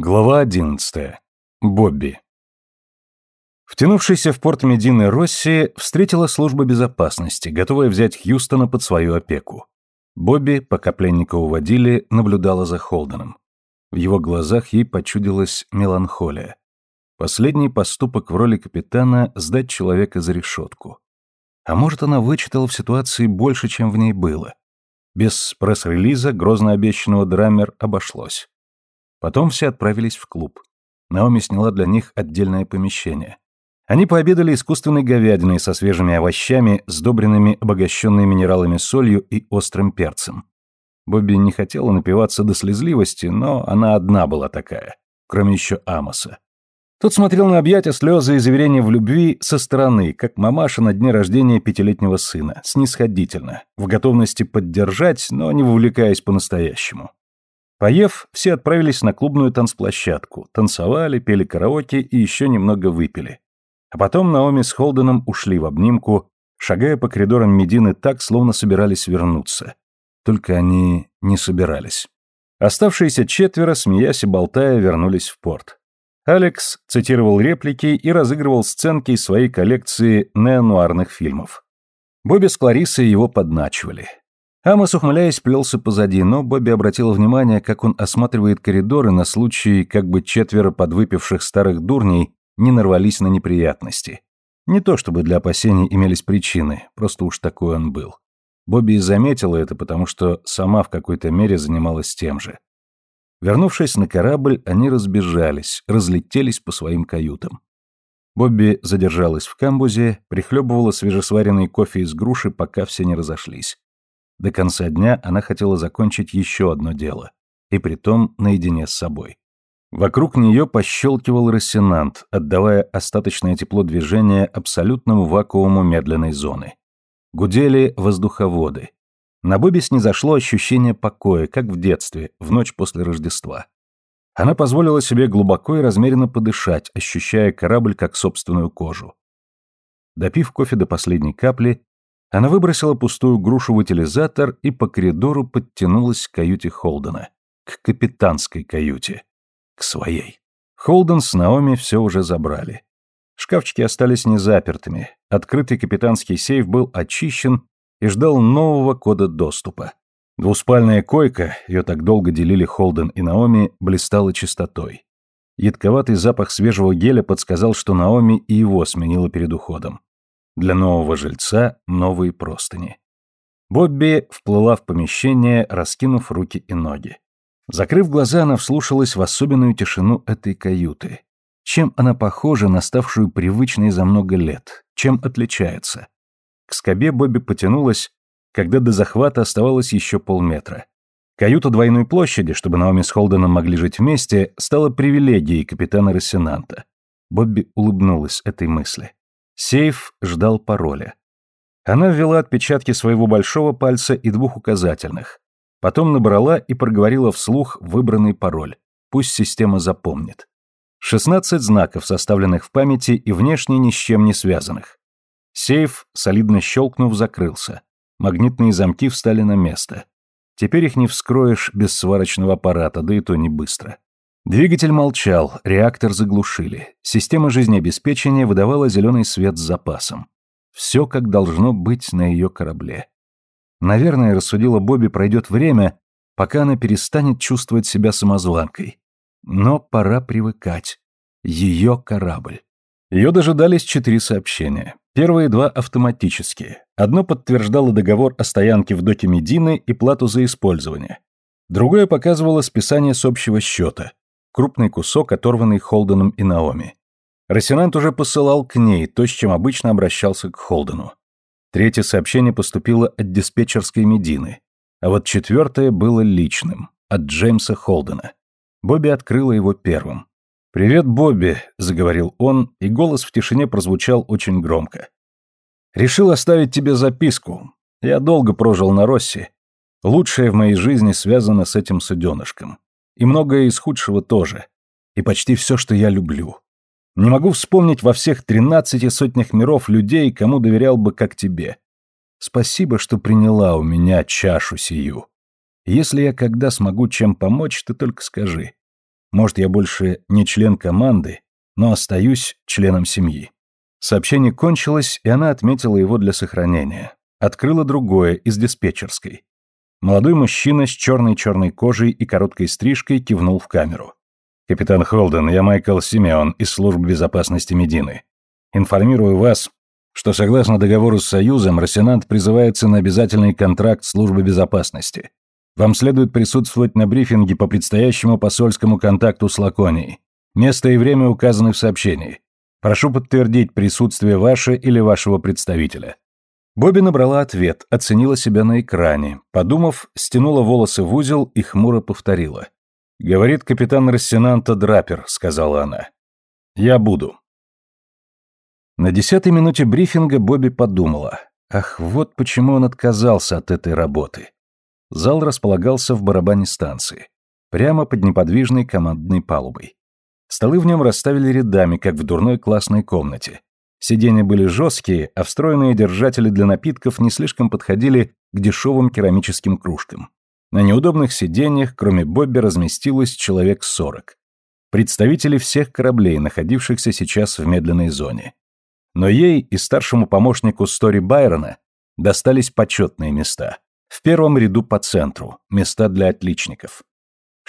Глава 11. Бобби. Втянувшийся в порт Медины Росси встретила служба безопасности, готовая взять Хьюстона под свою опеку. Бобби, пока пленника уводили, наблюдала за Холденом. В его глазах ей почудилась меланхолия. Последний поступок в роли капитана – сдать человека за решетку. А может, она вычитала в ситуации больше, чем в ней было. Без пресс-релиза, грозно обещанного драмер, обошлось. Потом все отправились в клуб. Наоми сняла для них отдельное помещение. Они пообедали искусственной говядиной со свежими овощами, сдобренными обогащенной минералами солью и острым перцем. Бобби не хотела напиваться до слезливости, но она одна была такая, кроме еще Амоса. Тот смотрел на объятия, слезы и заверения в любви со стороны, как мамаша на дне рождения пятилетнего сына, снисходительно, в готовности поддержать, но не вовлекаясь по-настоящему. Поев, все отправились на клубную танцплощадку, танцевали, пели караоке и еще немного выпили. А потом Наоми с Холденом ушли в обнимку, шагая по коридорам Медины так, словно собирались вернуться. Только они не собирались. Оставшиеся четверо, смеясь и болтая, вернулись в порт. Алекс цитировал реплики и разыгрывал сценки из своей коллекции неонуарных фильмов. Бобби с Клариссой его подначивали. Амос, ухмыляясь, плелся позади, но Бобби обратила внимание, как он осматривает коридоры на случай, как бы четверо подвыпивших старых дурней не нарвались на неприятности. Не то чтобы для опасений имелись причины, просто уж такой он был. Бобби и заметила это, потому что сама в какой-то мере занималась тем же. Вернувшись на корабль, они разбежались, разлетелись по своим каютам. Бобби задержалась в камбузе, прихлебывала свежесваренный кофе из груши, пока все не разошлись. До конца дня она хотела закончить еще одно дело, и притом наедине с собой. Вокруг нее пощелкивал рассенант, отдавая остаточное тепло движения абсолютному вакууму медленной зоны. Гудели воздуховоды. На Бобби снизошло ощущение покоя, как в детстве, в ночь после Рождества. Она позволила себе глубоко и размеренно подышать, ощущая корабль как собственную кожу. Допив кофе до последней капли, она выбросила пустую грушу в утилизатор и по коридору подтянулась к каюте Холдена. К капитанской каюте. К своей. Холден с Наоми все уже забрали. Шкафчики остались незапертыми. Открытый капитанский сейф был очищен и ждал нового кода доступа. Двуспальная койка, ее так долго делили Холден и Наоми, блистала чистотой. Едковатый запах свежего геля подсказал, что Наоми и его сменила перед уходом. Для нового жильца новые простыни. Бобби вплыла в помещение, раскинув руки и ноги. Закрыв глаза, она вслушалась в особенную тишину этой каюты. Чем она похожа на ставшую привычной за много лет? Чем отличается? К скобе Бобби потянулась, когда до захвата оставалось еще полметра. Каюта двойной площади, чтобы Наоми с Холденом могли жить вместе, стала привилегией капитана Рассенанта. Бобби улыбнулась этой мысли. Сейф ждал пароля. Она ввела отпечатки своего большого пальца и двух указательных. Потом набрала и проговорила вслух выбранный пароль. Пусть система запомнит. 16 знаков, составленных в памяти и внешне ни с чем не связанных. Сейф, солидно щелкнув, закрылся. Магнитные замки встали на место. Теперь их не вскроешь без сварочного аппарата, да и то не быстро. Двигатель молчал, реактор заглушили. Система жизнеобеспечения выдавала зеленый свет с запасом. Все как должно быть на ее корабле. Наверное, рассудила Бобби, пройдет время, пока она перестанет чувствовать себя самозванкой. Но пора привыкать. Ее корабль. Ее дожидались четыре сообщения. Первые два автоматические. Одно подтверждало договор о стоянке в доке Медины и плату за использование. Другое показывало списание с общего счета крупный кусок, оторванный Холденом и Наоми. Рассенант уже посылал к ней то, с чем обычно обращался к Холдену. Третье сообщение поступило от диспетчерской Медины, а вот четвертое было личным, от Джеймса Холдена. Бобби открыла его первым. «Привет, Бобби», — заговорил он, и голос в тишине прозвучал очень громко. «Решил оставить тебе записку. Я долго прожил на Росси. Лучшее в моей жизни связано с этим суденышком. И многое из худшего тоже. И почти все, что я люблю. Не могу вспомнить во всех тринадцати сотнях миров людей, кому доверял бы, как тебе. Спасибо, что приняла у меня чашу сию. Если я когда смогу чем помочь, ты только скажи. Может, я больше не член команды, но остаюсь членом семьи. Сообщение кончилось, и она отметила его для сохранения. Открыла другое из диспетчерской. Молодой мужчина с черной-черной кожей и короткой стрижкой кивнул в камеру. «Капитан Холден, я Майкл Симеон из службы безопасности Медины. Информирую вас, что согласно договору с Союзом, Росинант призывается на обязательный контракт службы безопасности. Вам следует присутствовать на брифинге по предстоящему посольскому контакту с Лаконией. Место и время указаны в сообщении. Прошу подтвердить присутствие ваше или вашего представителя. Бобби набрала ответ, оценила себя на экране, подумав, стянула волосы в узел и хмуро повторила. «Говорит капитан Рассенанта Драпер», — сказала она. «Я буду». На десятой минуте брифинга Бобби подумала. Ах, вот почему он отказался от этой работы. Зал располагался в барабане станции, прямо под неподвижной командной палубой. Столы в нем расставили рядами, как в дурной классной комнате. Сиденья были жесткие, а встроенные держатели для напитков не слишком подходили к дешевым керамическим кружкам. На неудобных сиденьях, кроме Бобби, разместилось человек сорок. Представители всех кораблей, находившихся сейчас в медленной зоне. Но ей и старшему помощнику Стори Байрона достались почетные места. В первом ряду по центру, места для отличников.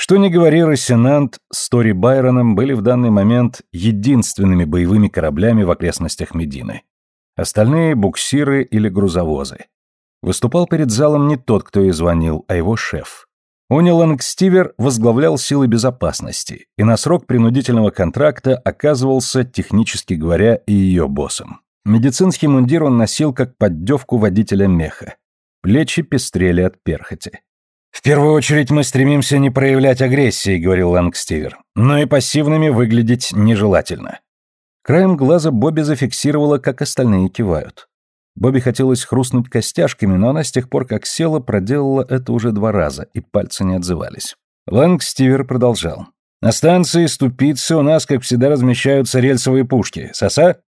Что ни говори, Рассенант с Тори Байроном были в данный момент единственными боевыми кораблями в окрестностях Медины. Остальные — буксиры или грузовозы. Выступал перед залом не тот, кто ей звонил, а его шеф. Уни Лангстивер возглавлял силы безопасности и на срок принудительного контракта оказывался, технически говоря, и ее боссом. Медицинский мундир он носил как поддевку водителя меха. Плечи пестрели от перхоти. «В первую очередь мы стремимся не проявлять агрессии», — говорил Лангстивер, «но и пассивными выглядеть нежелательно». Краем глаза Бобби зафиксировала, как остальные кивают. Бобби хотелось хрустнуть костяшками, но она с тех пор, как села, проделала это уже два раза, и пальцы не отзывались. Лангстивер продолжал. «На станции Ступицы у нас, как всегда, размещаются рельсовые пушки. Соса?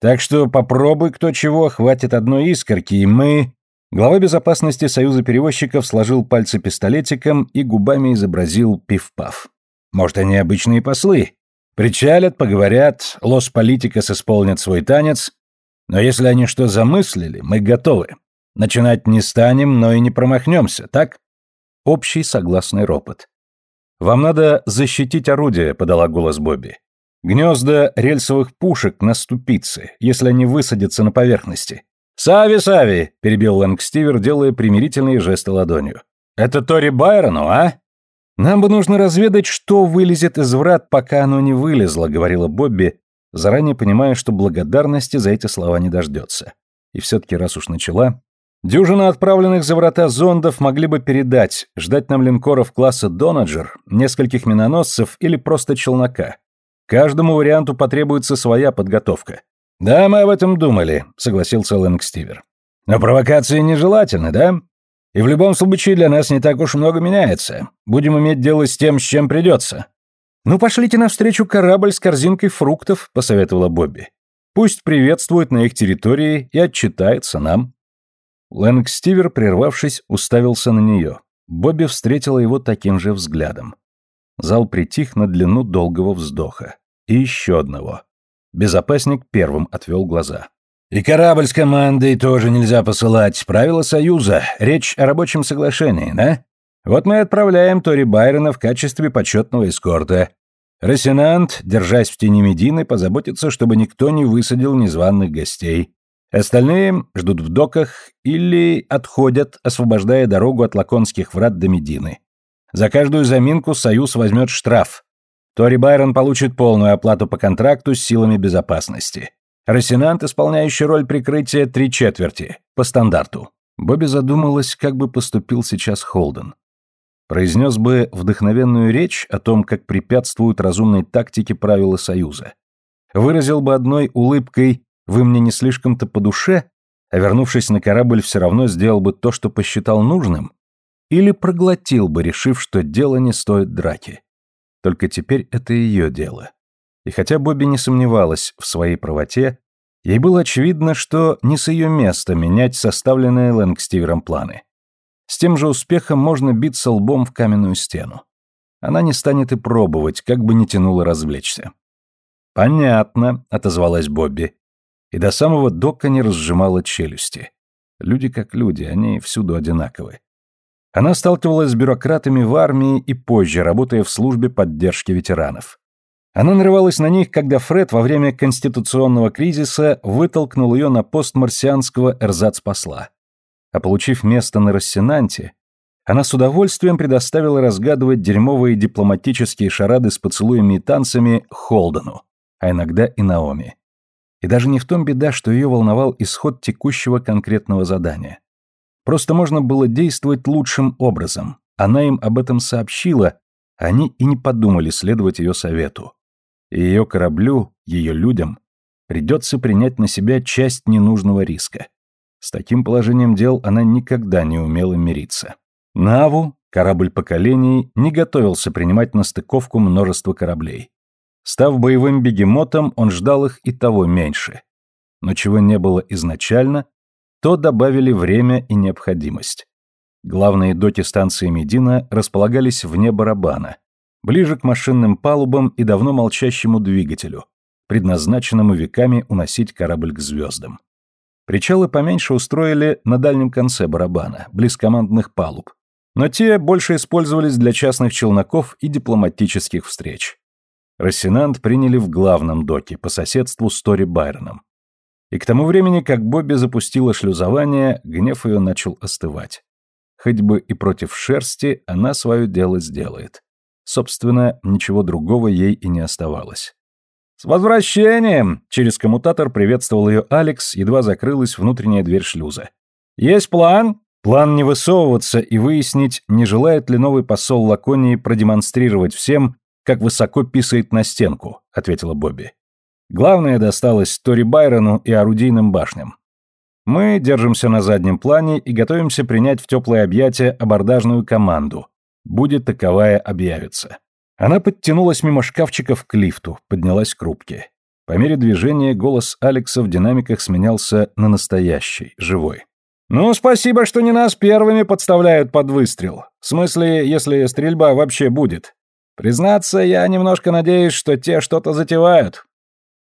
Так что попробуй кто чего, хватит одной искорки, и мы...» Глава безопасности Союза перевозчиков сложил пальцы пистолетиком и губами изобразил пиф-паф. Может, они обычные послы? Причалят, поговорят, лос-политикас исполнят свой танец. Но если они что замыслили, мы готовы. Начинать не станем, но и не промахнемся, так? Общий согласный ропот. «Вам надо защитить орудие», — подала голос Бобби. «Гнезда рельсовых пушек на ступице, если они высадятся на поверхности. «Сави, Сави!» — перебил Лэнгстивер, делая примирительные жесты ладонью. «Это Тори Байрону, а?» «Нам бы нужно разведать, что вылезет из врат, пока оно не вылезло», — говорила Бобби, заранее понимая, что благодарности за эти слова не дождется. И все-таки, раз уж начала, дюжина отправленных за врата зондов могли бы передать, ждать нам линкоров класса «Донаджер», нескольких миноносцев или просто челнока. Каждому варианту потребуется своя подготовка. «Да, мы об этом думали», — согласился Лэнг Стивер. «Но провокации нежелательны, да? И в любом случае для нас не так уж много меняется. Будем иметь дело с тем, с чем придется». «Ну, пошлите навстречу корабль с корзинкой фруктов», — посоветовала Бобби. «Пусть приветствует на их территории и отчитается нам». Лэнг Стивер, прервавшись, уставился на нее. Бобби встретила его таким же взглядом. Зал притих на длину долгого вздоха. И еще одного. Безопасник первым отвел глаза. «И корабль с командой тоже нельзя посылать. Правила Союза. Речь о рабочем соглашении, да? Вот мы отправляем Тори Байрона в качестве почетного эскорта. Рассенант, держась в тени Медины, позаботится, чтобы никто не высадил незваных гостей. Остальные ждут в доках или отходят, освобождая дорогу от Лаконских врат до Медины. За каждую заминку Союз возьмет штраф. Тори Байрон получит полную оплату по контракту с силами безопасности. Рассенант, исполняющий роль прикрытия, три четверти, по стандарту. Бобби задумалась, как бы поступил сейчас Холден. Произнес бы вдохновенную речь о том, как препятствуют разумной тактике правила Союза. Выразил бы одной улыбкой «Вы мне не слишком-то по душе», а вернувшись на корабль, все равно сделал бы то, что посчитал нужным? Или проглотил бы, решив, что дело не стоит драки? Только теперь это ее дело. И хотя Бобби не сомневалась в своей правоте, ей было очевидно, что не с ее места менять составленные Лэнгстивером планы. С тем же успехом можно биться лбом в каменную стену. Она не станет и пробовать, как бы ни тянуло развлечься. «Понятно», — отозвалась Бобби. И до самого дока не разжимала челюсти. Люди как люди, они всюду одинаковы. Она сталкивалась с бюрократами в армии и позже, работая в службе поддержки ветеранов. Она нарывалась на них, когда Фред во время конституционного кризиса вытолкнул ее на пост марсианского эрзац-посла. А получив место на Рассенанте, она с удовольствием предоставила разгадывать дерьмовые дипломатические шарады с поцелуями и танцами Холдену, а иногда и Наоми. И даже не в том беда, что ее волновал исход текущего конкретного задания. Просто можно было действовать лучшим образом. Она им об этом сообщила, они и не подумали следовать ее совету. И ее кораблю, ее людям, придется принять на себя часть ненужного риска. С таким положением дел она никогда не умела мириться. Наву, корабль поколений, не готовился принимать на стыковку множество кораблей. Став боевым бегемотом, он ждал их и того меньше. Но чего не было изначально, то добавили время и необходимость. Главные доки станции Медина располагались вне барабана, ближе к машинным палубам и давно молчащему двигателю, предназначенному веками уносить корабль к звездам. Причалы поменьше устроили на дальнем конце барабана, близ командных палуб, но те больше использовались для частных челноков и дипломатических встреч. Рассенант приняли в главном доке, по соседству с Тори Байроном. И к тому времени, как Бобби запустила шлюзование, гнев ее начал остывать. Хоть бы и против шерсти, она свое дело сделает. Собственно, ничего другого ей и не оставалось. «С возвращением!» — через коммутатор приветствовал ее Алекс, едва закрылась внутренняя дверь шлюза. «Есть план?» План не высовываться и выяснить, не желает ли новый посол Лаконии продемонстрировать всем, как высоко писает на стенку, ответила Бобби. Главное досталось Тори Байрону и орудийным башням. Мы держимся на заднем плане и готовимся принять в теплое объятие абордажную команду. Будет таковая объявится. Она подтянулась мимо шкафчиков к лифту, поднялась к рубке. По мере движения голос Алекса в динамиках сменялся на настоящий, живой. «Ну, спасибо, что не нас первыми подставляют под выстрел. В смысле, если стрельба вообще будет. Признаться, я немножко надеюсь, что те что-то затевают.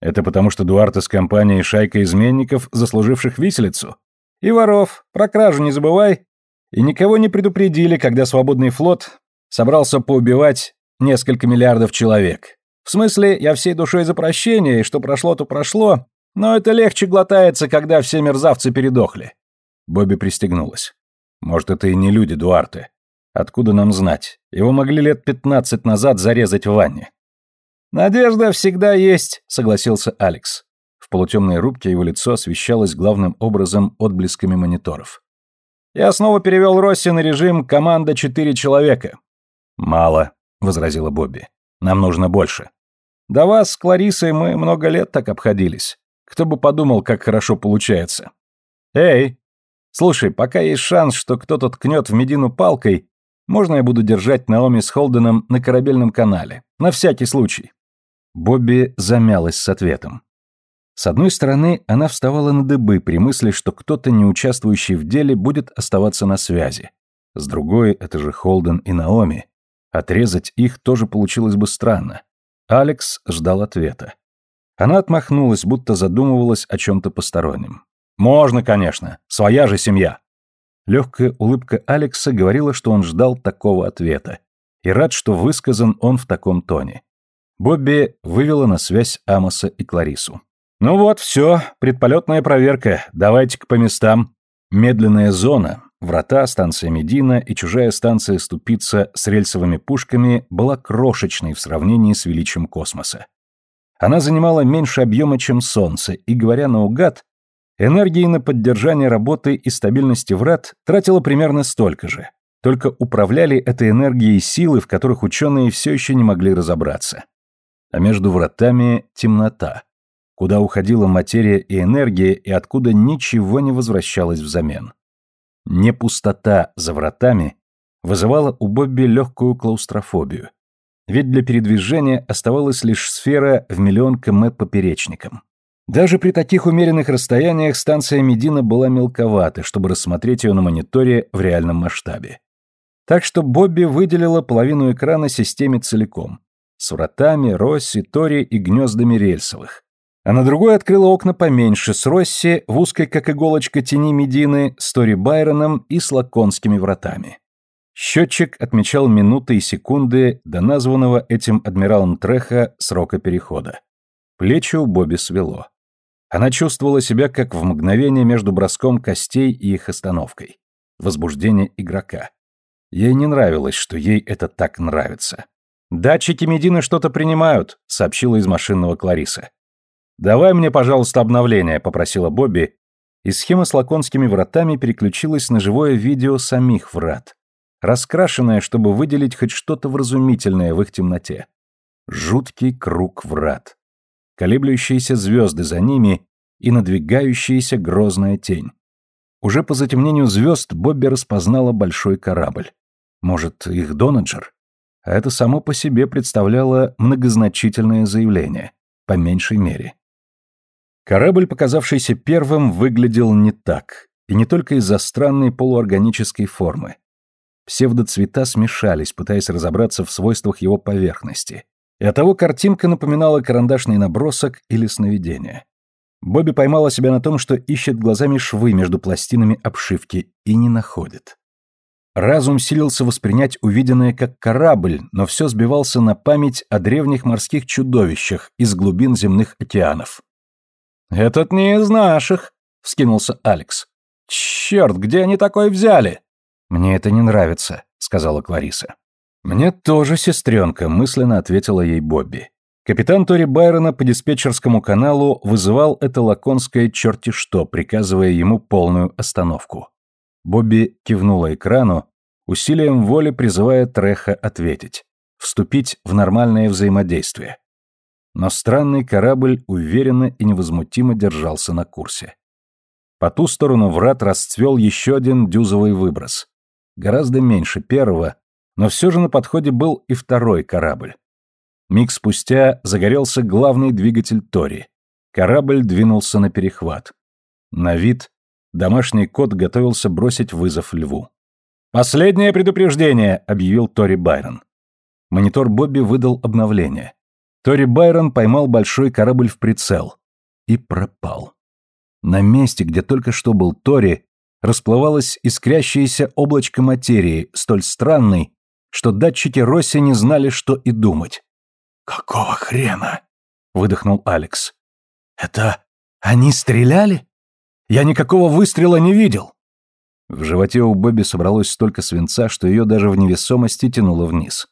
Это потому, что Дуарте с компанией шайка изменников, заслуживших виселицу. И воров, про кражу не забывай. И никого не предупредили, когда свободный флот собрался поубивать несколько миллиардов человек. В смысле, я всей душой за прощение, и что прошло, то прошло, но это легче глотается, когда все мерзавцы передохли. Бобби пристегнулась. Может, это и не люди Дуарте. Откуда нам знать? Его могли лет пятнадцать назад зарезать в ванне. «Надежда всегда есть», — согласился Алекс. В полутемной рубке его лицо освещалось главным образом отблесками мониторов. «Я снова перевел Росси на режим «команда четыре человека». «Мало», — возразила Бобби. «Нам нужно больше». «До вас с Кларисой мы много лет так обходились. Кто бы подумал, как хорошо получается». «Эй! Слушай, пока есть шанс, что кто-то ткнет в Медину палкой, можно я буду держать Наоми с Холденом на корабельном канале? На всякий случай». Бобби замялась с ответом. С одной стороны, она вставала на дыбы при мысли, что кто-то, не участвующий в деле, будет оставаться на связи. С другой, это же Холден и Наоми. Отрезать их тоже получилось бы странно. Алекс ждал ответа. Она отмахнулась, будто задумывалась о чем-то постороннем. «Можно, конечно. Своя же семья». Легкая улыбка Алекса говорила, что он ждал такого ответа. И рад, что высказан он в таком тоне. Бобби вывела на связь Амоса и Кларису. «Ну вот, все, предполетная проверка, давайте-ка по местам. Медленная зона, врата, станция Медина и чужая станция Ступица с рельсовыми пушками была крошечной в сравнении с величием космоса. Она занимала меньше объема, чем Солнце, и, говоря наугад, энергии на поддержание работы и стабильности врат тратила примерно столько же, только управляли этой энергией силы, в которых ученые все еще не могли разобраться а между вратами темнота, куда уходила материя и энергия и откуда ничего не возвращалось взамен. Не пустота за вратами вызывала у Бобби легкую клаустрофобию, ведь для передвижения оставалась лишь сфера в миллион км поперечником. Даже при таких умеренных расстояниях станция Медина была мелковата, чтобы рассмотреть ее на мониторе в реальном масштабе. Так что Бобби выделила половину экрана системе целиком. С вратами, Росси, Тори и гнездами рельсовых. А на другой открыла окна поменьше с Росси в узкой, как иголочка, тени Медины, с Тори Байроном и с лаконскими вратами. Счетчик отмечал минуты и секунды до названного этим адмиралом Треха срока перехода. Плечи у Бобби свело. Она чувствовала себя как в мгновение между броском костей и их остановкой. Возбуждение игрока. Ей не нравилось, что ей это так нравится. «Датчики Медины что-то принимают», — сообщила из машинного Клариса. «Давай мне, пожалуйста, обновление», — попросила Бобби, и схема с лаконскими вратами переключилась на живое видео самих врат, раскрашенное, чтобы выделить хоть что-то вразумительное в их темноте. Жуткий круг врат. Колеблющиеся звезды за ними и надвигающаяся грозная тень. Уже по затемнению звезд Бобби распознала большой корабль. Может, их Донаджер? А это само по себе представляло многозначительное заявление, по меньшей мере. Корабль, показавшийся первым, выглядел не так, и не только из-за странной полуорганической формы. Псевдоцвета смешались, пытаясь разобраться в свойствах его поверхности. И оттого картинка напоминала карандашный набросок или сновидение. Бобби поймала себя на том, что ищет глазами швы между пластинами обшивки и не находит. Разум силился воспринять увиденное как корабль, но все сбивался на память о древних морских чудовищах из глубин земных океанов. «Этот не из наших», — вскинулся Алекс. «Черт, где они такой взяли?» «Мне это не нравится», — сказала Клариса. «Мне тоже, сестренка», — мысленно ответила ей Бобби. Капитан Тори Байрона по диспетчерскому каналу вызывал это лаконское черти что, приказывая ему полную остановку. Бобби кивнула экрану, усилием воли призывая Треха ответить, вступить в нормальное взаимодействие. Но странный корабль уверенно и невозмутимо держался на курсе. По ту сторону врат расцвел еще один дюзовый выброс. Гораздо меньше первого, но все же на подходе был и второй корабль. Миг спустя загорелся главный двигатель Тори. Корабль двинулся на перехват. На вид домашний кот готовился бросить вызов льву. «Последнее предупреждение!» — объявил Тори Байрон. Монитор Бобби выдал обновление. Тори Байрон поймал большой корабль в прицел. И пропал. На месте, где только что был Тори, расплывалось искрящееся облачко материи, столь странной, что датчики Росси не знали, что и думать. «Какого хрена?» — выдохнул Алекс. «Это они стреляли? Я никакого выстрела не видел!» В животе у Бобби собралось столько свинца, что ее даже в невесомости тянуло вниз.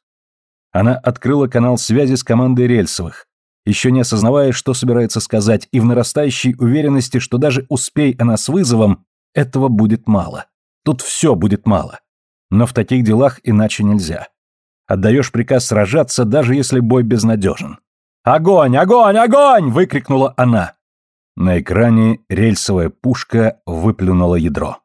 Она открыла канал связи с командой рельсовых, еще не осознавая, что собирается сказать, и в нарастающей уверенности, что даже успей она с вызовом, этого будет мало. Тут все будет мало. Но в таких делах иначе нельзя. Отдаешь приказ сражаться, даже если бой безнадежен. «Огонь! Огонь! Огонь!» — выкрикнула она. На экране рельсовая пушка выплюнула ядро.